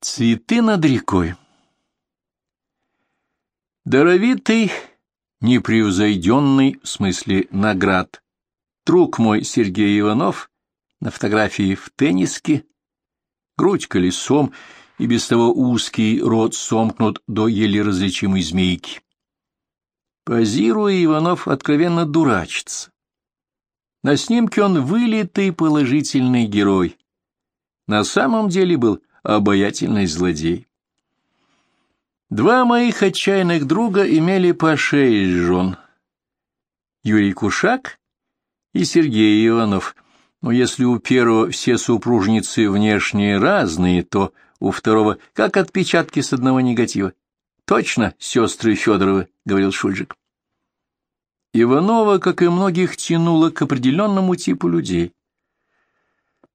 Цветы над рекой. Даровитый, непревзойденный, в смысле наград, друг мой Сергей Иванов на фотографии в тенниске, грудь колесом и без того узкий рот сомкнут до еле различимой змейки. Позируя, Иванов откровенно дурачится. На снимке он вылитый положительный герой. На самом деле был обаятельный злодей. Два моих отчаянных друга имели по шее жен. Юрий Кушак и Сергей Иванов. Но если у первого все супружницы внешние разные, то у второго как отпечатки с одного негатива. Точно, сестры Федоровы, — говорил Шульжик. Иванова, как и многих, тянуло к определенному типу людей.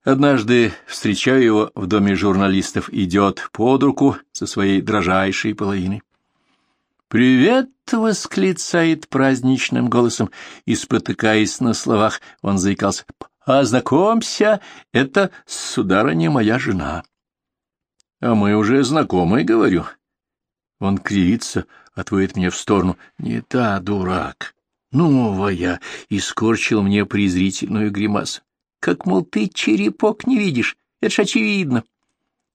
Однажды встречаю его в доме журналистов, идет под руку со своей дрожайшей половиной. «Привет!» — восклицает праздничным голосом, и, спотыкаясь на словах, он заикался. «Ознакомься, это, сударыня, моя жена». «А мы уже знакомы, — говорю». Он кривится, отводит меня в сторону. «Не та, дурак, новая!» — и скорчил мне презрительную гримасу как, мол, ты черепок не видишь, это ж очевидно.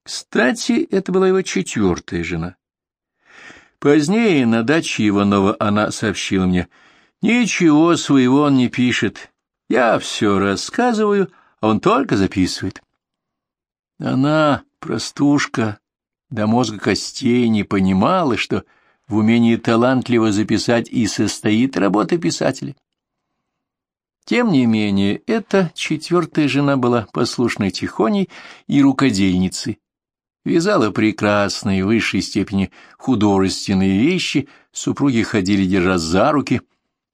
Кстати, это была его четвертая жена. Позднее на даче Иванова она сообщила мне, «Ничего своего он не пишет, я все рассказываю, а он только записывает». Она, простушка, до мозга костей не понимала, что в умении талантливо записать и состоит работа писателя. Тем не менее, эта четвертая жена была послушной тихоней и рукодельницей. Вязала прекрасные, в высшей степени художественные вещи, супруги ходили, держа за руки,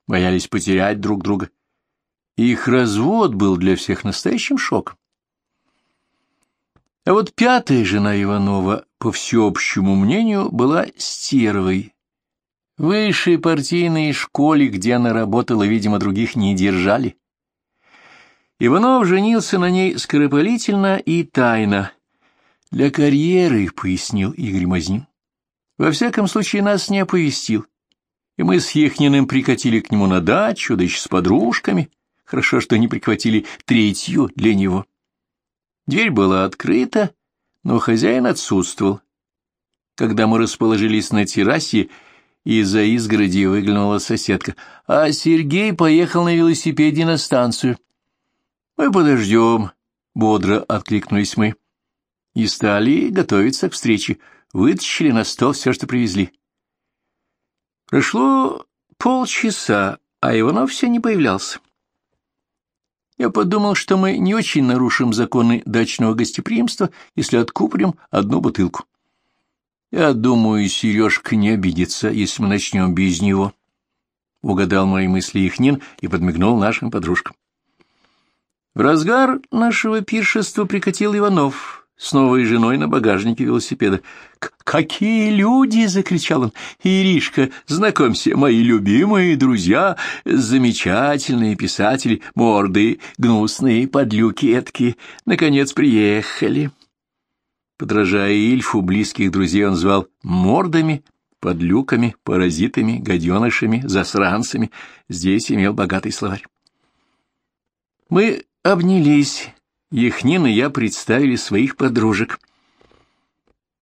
боялись потерять друг друга. Их развод был для всех настоящим шоком. А вот пятая жена Иванова, по всеобщему мнению, была стервой, высшей партийной школе, где она работала, видимо, других не держали. Иванов женился на ней скоропалительно и тайно. Для карьеры, — пояснил Игорь Мазнин. Во всяком случае, нас не оповестил. И мы с Ехниным прикатили к нему на дачу, да еще с подружками. Хорошо, что не прихватили третью для него. Дверь была открыта, но хозяин отсутствовал. Когда мы расположились на террасе, из-за изгороди выглянула соседка. А Сергей поехал на велосипеде на станцию. «Мы подождем», — бодро откликнулись мы. И стали готовиться к встрече. Вытащили на стол все, что привезли. Прошло полчаса, а Иванов все не появлялся. Я подумал, что мы не очень нарушим законы дачного гостеприимства, если откупорим одну бутылку. Я думаю, Сережка не обидится, если мы начнем без него. Угадал мои мысли Ихнин и подмигнул нашим подружкам. В разгар нашего пиршества прикатил Иванов с новой женой на багажнике велосипеда. «Какие люди!» — закричал он. «Иришка, знакомься, мои любимые друзья, замечательные писатели, морды, гнусные, подлюки эткие, наконец приехали». Подражая Ильфу, близких друзей он звал мордами, подлюками, паразитами, гаденышами, засранцами. Здесь имел богатый словарь. Мы обнялись. Яхнин и я представили своих подружек.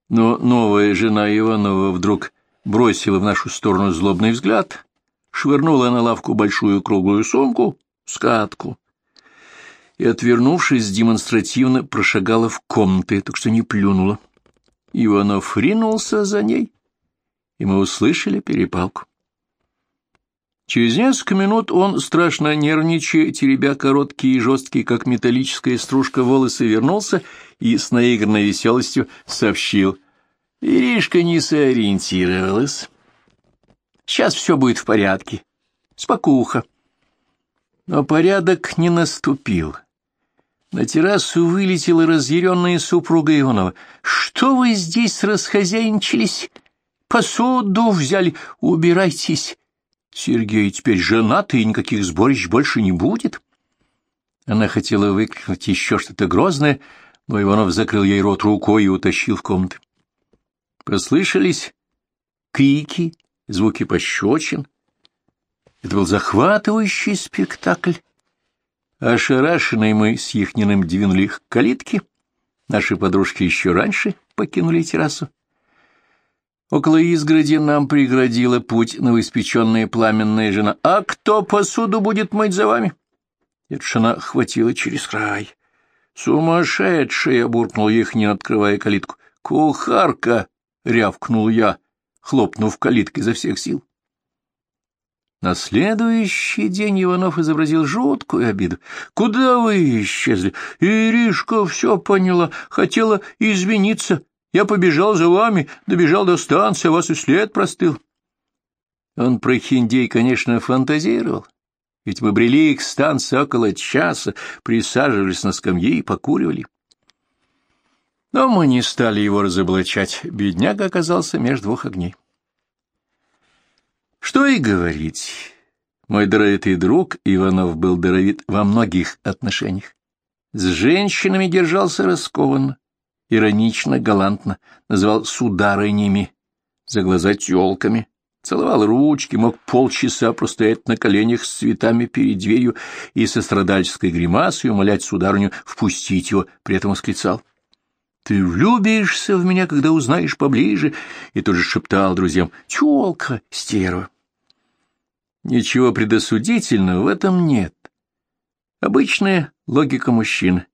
Но новая жена Иванова вдруг бросила в нашу сторону злобный взгляд, швырнула на лавку большую круглую сумку, скатку и, отвернувшись, демонстративно прошагала в комнаты, так что не плюнула. Иванов ринулся за ней, и мы услышали перепалку. Через несколько минут он, страшно нервничая, теребя короткие и жесткие, как металлическая стружка, волосы, вернулся и с наигранной веселостью сообщил. Иришка не сориентировалась. Сейчас все будет в порядке. Спокуха. Но порядок не наступил. На террасу вылетела разъяренная супруга Иванова. «Что вы здесь расхозяйничались? Посуду взяли, убирайтесь. Сергей теперь женат, и никаких сборищ больше не будет». Она хотела выкрикнуть еще что-то грозное, но Иванов закрыл ей рот рукой и утащил в комнаты. Послышались крики, звуки пощечин. Это был захватывающий спектакль. Ошарашенные мы с Яхниным двинули к калитке. Наши подружки еще раньше покинули террасу. Около изгороди нам преградила путь новоиспеченная пламенная жена. «А кто посуду будет мыть за вами?» Эта хватила через край. «Сумасшедшая!» — буркнул Яхнин, открывая калитку. «Кухарка!» — рявкнул я, хлопнув калиткой изо всех сил. На следующий день Иванов изобразил жуткую обиду. «Куда вы исчезли? Иришка все поняла, хотела извиниться. Я побежал за вами, добежал до станции, а вас и след простыл». Он про Хиндей, конечно, фантазировал. Ведь мы брели к станции около часа, присаживались на скамье и покуривали. Но мы не стали его разоблачать. Бедняга оказался между двух огней. Что и говорить. Мой даровитый друг Иванов был даровит во многих отношениях. С женщинами держался раскованно, иронично, галантно, называл сударынями, за глаза тёлками, целовал ручки, мог полчаса простоять на коленях с цветами перед дверью и со страдальческой гримасой умолять сударыню впустить его, при этом восклицал. Ты влюбишься в меня, когда узнаешь поближе, и тут же шептал друзьям, тёлка, стерва. Ничего предосудительного в этом нет. Обычная логика мужчин.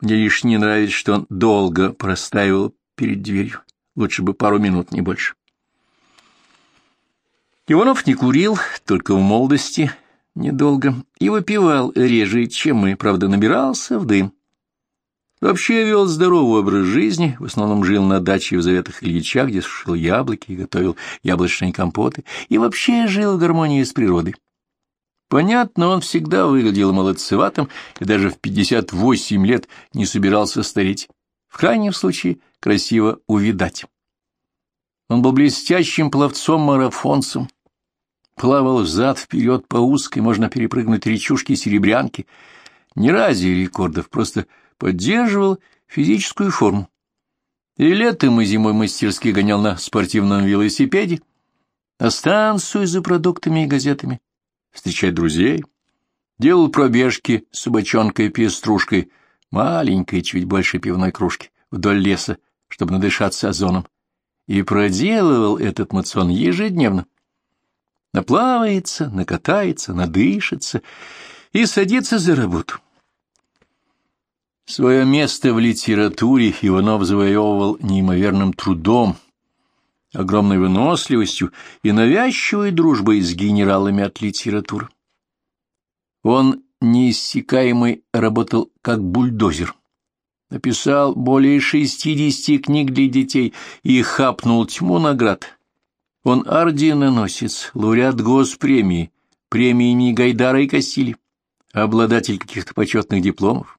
Мне лишь не нравится, что он долго простаивал перед дверью. Лучше бы пару минут, не больше. Иванов не курил, только в молодости, недолго, и выпивал реже, чем мы, правда, набирался в дым. Вообще вел здоровый образ жизни, в основном жил на даче в Заветах Ильича, где сушил яблоки и готовил яблочные компоты, и вообще жил в гармонии с природой. Понятно, он всегда выглядел молодцеватым и даже в 58 лет не собирался стареть. В крайнем случае, красиво увидать. Он был блестящим пловцом-марафонцем, плавал взад-вперед по узкой, можно перепрыгнуть речушки-серебрянки. Не ради рекордов, просто поддерживал физическую форму. И летом, и зимой мастерски гонял на спортивном велосипеде, на станцию за продуктами и газетами, встречать друзей, делал пробежки с собачонкой-пеструшкой, маленькой, чуть больше пивной кружки, вдоль леса, чтобы надышаться озоном, и проделывал этот мацион ежедневно. Наплавается, накатается, надышится и садится за работу. Свое место в литературе Иванов завоевывал неимоверным трудом, огромной выносливостью и навязчивой дружбой с генералами от литературы. Он неиссякаемый работал как бульдозер. Написал более шестидесяти книг для детей и хапнул тьму наград. Он орденоносец, лауреат госпремии, премии имени Гайдара и Кассили, обладатель каких-то почетных дипломов.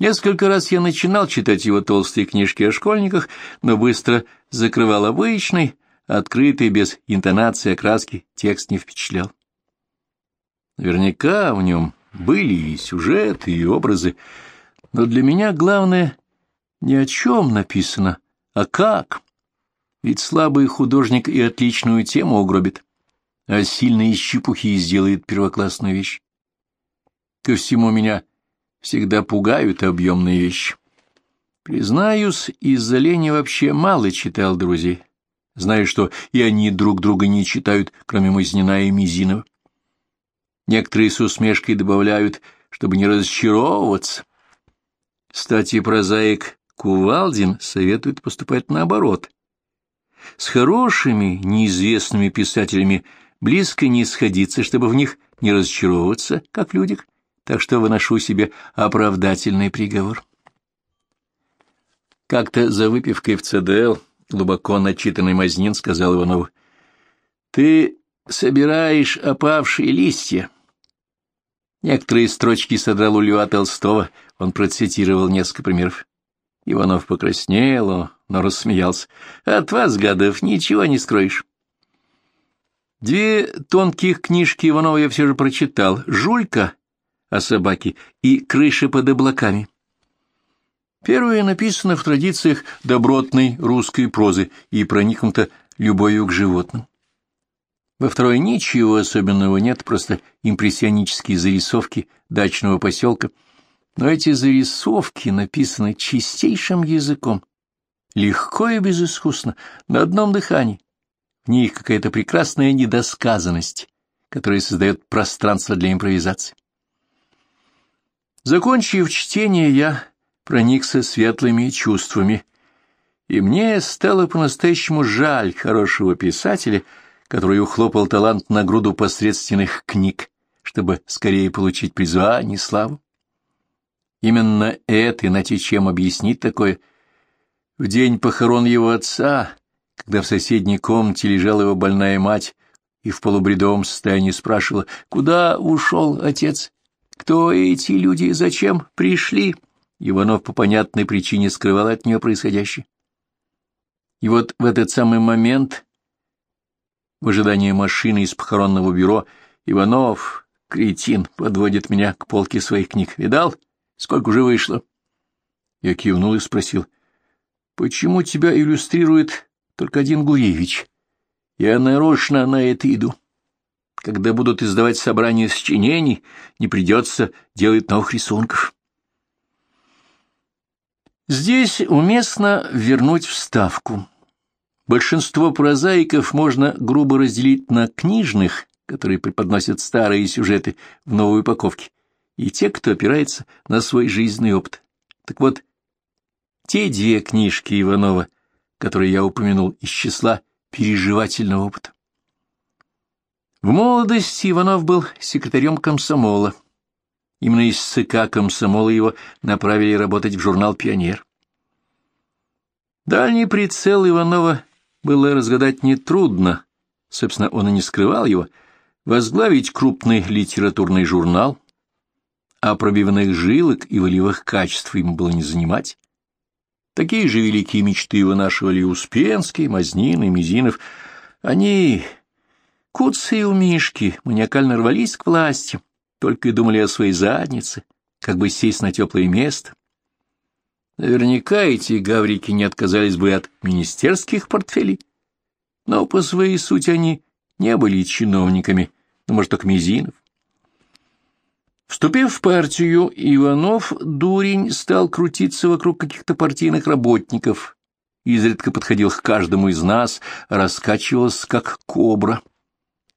Несколько раз я начинал читать его толстые книжки о школьниках, но быстро закрывал обычный, открытый, без интонации, окраски, текст не впечатлял. Наверняка в нем были и сюжеты, и образы, но для меня главное не о чем написано, а как. Ведь слабый художник и отличную тему угробит, а сильный из чепухи сделает первоклассную вещь. Ко всему меня всегда пугают объемные вещи. Признаюсь, из-за лени вообще мало читал друзей. Знаю, что и они друг друга не читают, кроме Мазнина и Мизинова. Некоторые с усмешкой добавляют, чтобы не разочаровываться. Кстати, прозаик Кувалдин советует поступать наоборот. С хорошими, неизвестными писателями близко не сходиться, чтобы в них не разочаровываться, как в так что выношу себе оправдательный приговор. Как-то за выпивкой в ЦДЛ глубоко начитанный Мазнин сказал Иванову, «Ты собираешь опавшие листья». Некоторые строчки содрал у Льва Толстого, он процитировал несколько примеров. Иванов покраснел, но рассмеялся. «От вас, гадов, ничего не скроешь». Две тонких книжки Иванова я все же прочитал. «Жулька» о собаке и крыши под облаками. Первое написано в традициях добротной русской прозы и проникнуто любовью к животным. Во второй ничего особенного нет, просто импрессионические зарисовки дачного поселка, но эти зарисовки написаны чистейшим языком, легко и безыскусно, на одном дыхании. В них какая-то прекрасная недосказанность, которая создает пространство для импровизации. Закончив чтение, я проникся светлыми чувствами, и мне стало по-настоящему жаль хорошего писателя, который ухлопал талант на груду посредственных книг, чтобы скорее получить призвание и славу. Именно это, иначе чем объяснить такое, в день похорон его отца, когда в соседней комнате лежала его больная мать и в полубредовом состоянии спрашивала, куда ушел отец, кто эти люди, зачем пришли, Иванов по понятной причине скрывал от нее происходящее. И вот в этот самый момент в ожидании машины из похоронного бюро Иванов, кретин, подводит меня к полке своих книг. Видал, сколько уже вышло? Я кивнул и спросил, почему тебя иллюстрирует только один Гуевич? Я нарочно на это иду. Когда будут издавать собрание сочинений, не придется делать новых рисунков. Здесь уместно вернуть вставку. Большинство прозаиков можно грубо разделить на книжных, которые преподносят старые сюжеты в новой упаковке, и те, кто опирается на свой жизненный опыт. Так вот, те две книжки Иванова, которые я упомянул из числа переживательного опыта. В молодости Иванов был секретарем комсомола. Именно из ЦК комсомола его направили работать в журнал «Пионер». Дальний прицел Иванова было разгадать нетрудно, собственно, он и не скрывал его, возглавить крупный литературный журнал, а пробивных жилок и волевых качеств ему было не занимать. Такие же великие мечты его нашивали Успенский, Мазнин и Мизинов. Они, куцы и умишки, маниакально рвались к власти, только и думали о своей заднице, как бы сесть на теплое место, Наверняка эти гаврики не отказались бы от министерских портфелей, но по своей сути они не были чиновниками, ну, может, только Мизинов. Вступив в партию, Иванов, дурень, стал крутиться вокруг каких-то партийных работников, изредка подходил к каждому из нас, раскачивался, как кобра,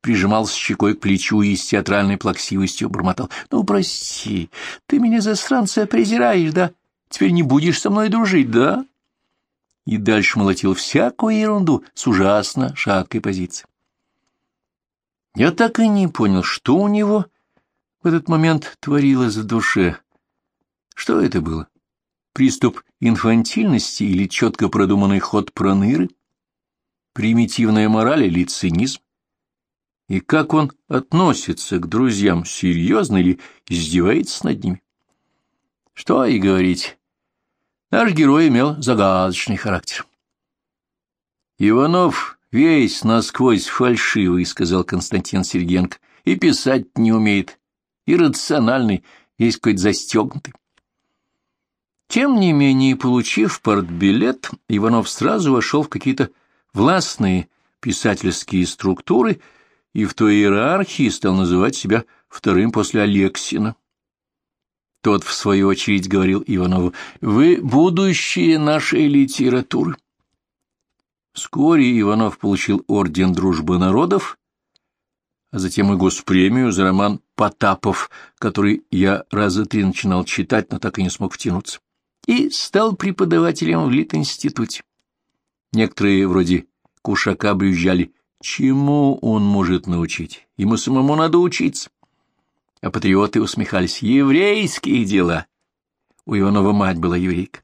прижимался щекой к плечу и с театральной плаксивостью бормотал. «Ну, прости, ты меня, засранца, презираешь, да?» Теперь не будешь со мной дружить, да? И дальше молотил всякую ерунду с ужасно шаткой позиции. Я так и не понял, что у него в этот момент творилось в душе. Что это было? Приступ инфантильности или четко продуманный ход проныры? Примитивная мораль или цинизм? И как он относится к друзьям, серьезно или издевается над ними? Что и говорить, Наш герой имел загадочный характер. «Иванов весь насквозь фальшивый», — сказал Константин Сергенко, — «и писать не умеет, иррациональный, есть какой-то застегнутый». Тем не менее, получив портбилет, Иванов сразу вошел в какие-то властные писательские структуры и в той иерархии стал называть себя вторым после Алексина. Тот, в свою очередь, говорил Иванову, «Вы будущее нашей литературы». Вскоре Иванов получил орден дружбы народов, а затем и госпремию за роман «Потапов», который я раза три начинал читать, но так и не смог втянуться, и стал преподавателем в Литинституте. Некоторые, вроде Кушака, брюзжали, чему он может научить, ему самому надо учиться а патриоты усмехались. Еврейские дела! У Иванова мать была еврейка.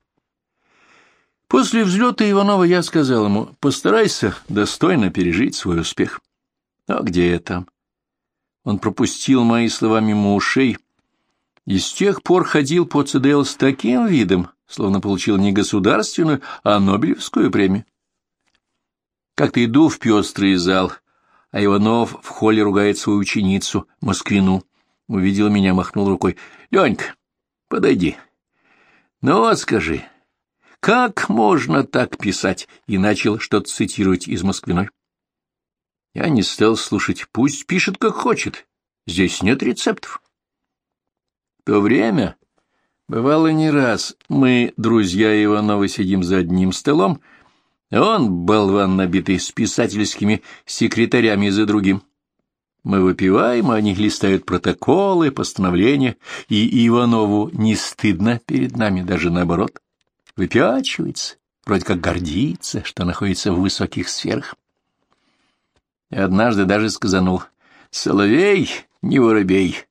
После взлета Иванова я сказал ему, постарайся достойно пережить свой успех. А где там? Он пропустил мои слова мимо ушей и с тех пор ходил по ЦДЛ с таким видом, словно получил не государственную, а Нобелевскую премию. Как-то иду в пестрый зал, а Иванов в холле ругает свою ученицу, Москвину. Увидел меня, махнул рукой. — Ленька, подойди. Ну вот скажи, как можно так писать? И начал что-то цитировать из Москвиной. Я не стал слушать, пусть пишет как хочет. Здесь нет рецептов. В то время, бывало не раз, мы, друзья Иванова, сидим за одним столом, он, болван набитый, с писательскими секретарями за другим. Мы выпиваем, а они листают протоколы, постановления, и Иванову не стыдно перед нами, даже наоборот. Выпячивается, вроде как гордится, что находится в высоких сферах. И однажды даже сказанул, «Соловей, не воробей,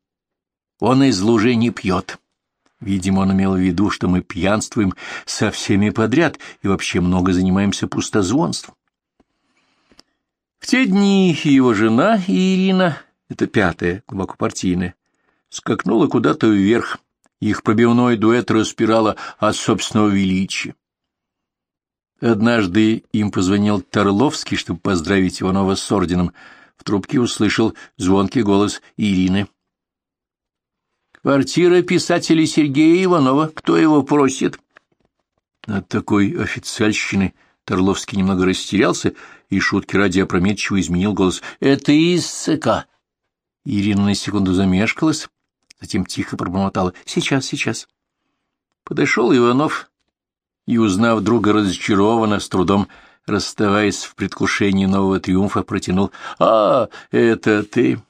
он из лужи не пьет». Видимо, он имел в виду, что мы пьянствуем со всеми подряд и вообще много занимаемся пустозвонством. В те дни его жена Ирина, это пятая, глубоко партийная, скакнула куда-то вверх, их пробивной дуэт распирала от собственного величия. Однажды им позвонил Торловский, чтобы поздравить Иванова с орденом. В трубке услышал звонкий голос Ирины. «Квартира писателя Сергея Иванова. Кто его просит?» От такой официальщины Торловский немного растерялся и шутки ради опрометчиво изменил голос. «Это из ЦК». Ирина на секунду замешкалась, затем тихо пробормотала. «Сейчас, сейчас». Подошел Иванов и, узнав друга разочарованно, с трудом расставаясь в предвкушении нового триумфа, протянул. «А, это ты!»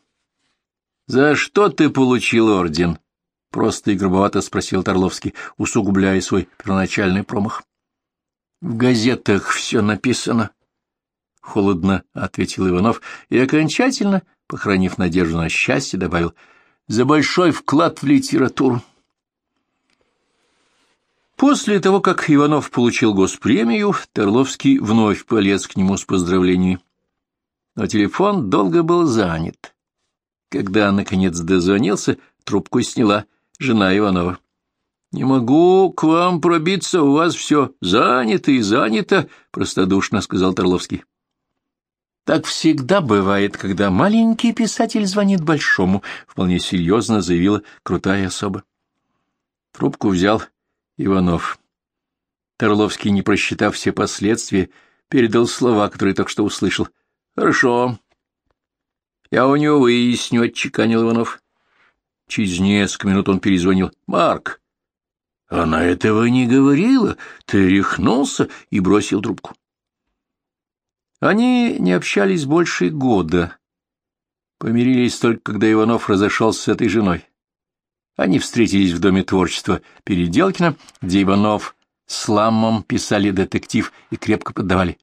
«За что ты получил орден?» — просто и грубовато спросил Торловский, усугубляя свой первоначальный промах. «В газетах все написано», — холодно ответил Иванов и окончательно, похоронив надежду на счастье, добавил, «за большой вклад в литературу». После того, как Иванов получил госпремию, Торловский вновь полез к нему с поздравлениями. Но телефон долго был занят. Когда, наконец, дозвонился, трубку сняла жена Иванова. — Не могу к вам пробиться, у вас все занято и занято, — простодушно сказал Торловский. Так всегда бывает, когда маленький писатель звонит большому, — вполне серьезно заявила крутая особа. Трубку взял Иванов. Торловский, не просчитав все последствия, передал слова, которые только что услышал. — Хорошо. — Я у него выясню, — отчеканил Иванов. Через несколько минут он перезвонил. — Марк, она этого не говорила. Ты рехнулся и бросил трубку. Они не общались больше года. Помирились только, когда Иванов разошелся с этой женой. Они встретились в Доме творчества Переделкина, где Иванов с Ламмом писали детектив и крепко поддавали.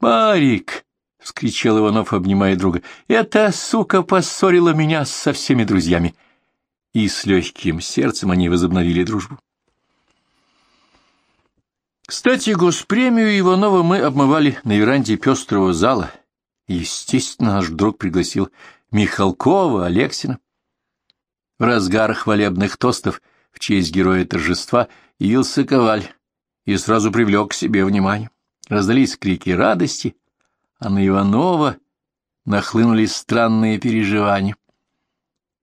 «Марик!» — вскричал Иванов, обнимая друга. «Эта сука поссорила меня со всеми друзьями!» И с легким сердцем они возобновили дружбу. Кстати, госпремию Иванова мы обмывали на веранде пестрого зала. Естественно, наш друг пригласил Михалкова, Алексина. В разгар хвалебных тостов в честь героя торжества явился Коваль и сразу привлек к себе внимание. Раздались крики радости, а на Иванова нахлынули странные переживания.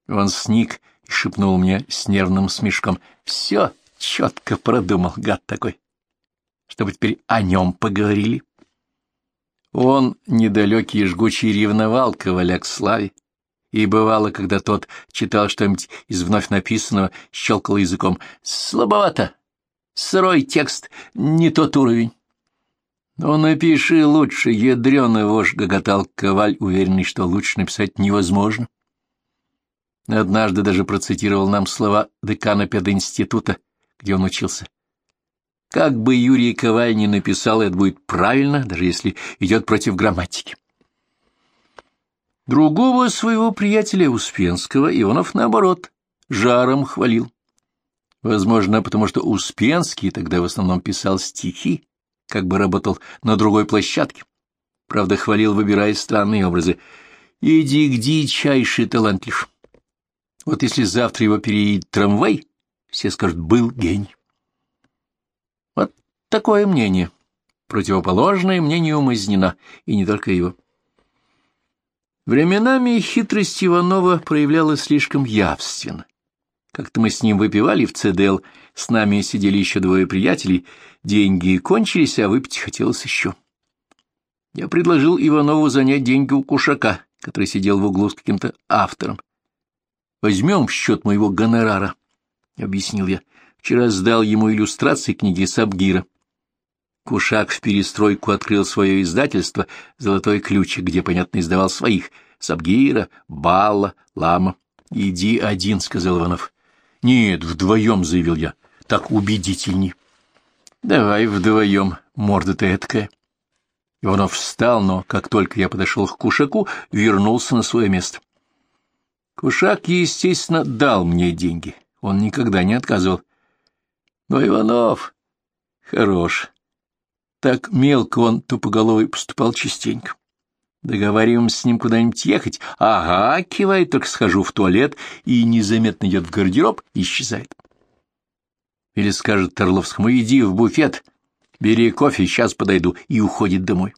Он сник и шепнул мне с нервным смешком. «Все четко продумал, гад такой, чтобы теперь о нем поговорили». Он, недалекий и жгучий, ревновал Коваля к славе, и бывало, когда тот читал что-нибудь из вновь написанного, щелкал языком. Слабовато. Сырой текст, не тот уровень. «Ну, напиши лучше, ядреный вож», — гоготал Коваль, уверенный, что лучше написать невозможно. Однажды даже процитировал нам слова декана пединститута, где он учился. Как бы Юрий Коваль не написал, это будет правильно, даже если идет против грамматики. Другого своего приятеля Успенского Иванов, наоборот, жаром хвалил. Возможно, потому что Успенский тогда в основном писал стихи, как бы работал на другой площадке. Правда, хвалил, выбирая странные образы. «Иди к дичайший талантлив». Вот если завтра его переедет трамвай, все скажут «был гений». Вот такое мнение, противоположное мнению Мазнина, и не только его. Временами хитрость Иванова проявлялась слишком явственно. Как-то мы с ним выпивали в ЦДЛ, с нами сидели еще двое приятелей, деньги кончились, а выпить хотелось еще. Я предложил Иванову занять деньги у Кушака, который сидел в углу с каким-то автором. «Возьмем в счет моего гонорара», — объяснил я. «Вчера сдал ему иллюстрации книги Сабгира». Кушак в перестройку открыл свое издательство «Золотой ключик», где, понятно, издавал своих — Сабгира, Балла, Лама. «Иди один», — сказал Иванов. «Нет, вдвоем», — заявил я. «Так убедительней». «Давай вдвоем, морда-то эткая». Иванов встал, но как только я подошел к Кушаку, вернулся на свое место. Кушак, естественно, дал мне деньги. Он никогда не отказывал. Но Иванов хорош. Так мелко он тупоголовый поступал частенько. Договариваемся с ним куда-нибудь ехать. Ага, кивает, только схожу в туалет и незаметно идет в гардероб и исчезает. Или скажет Торловскому, иди в буфет, бери кофе, сейчас подойду, и уходит домой.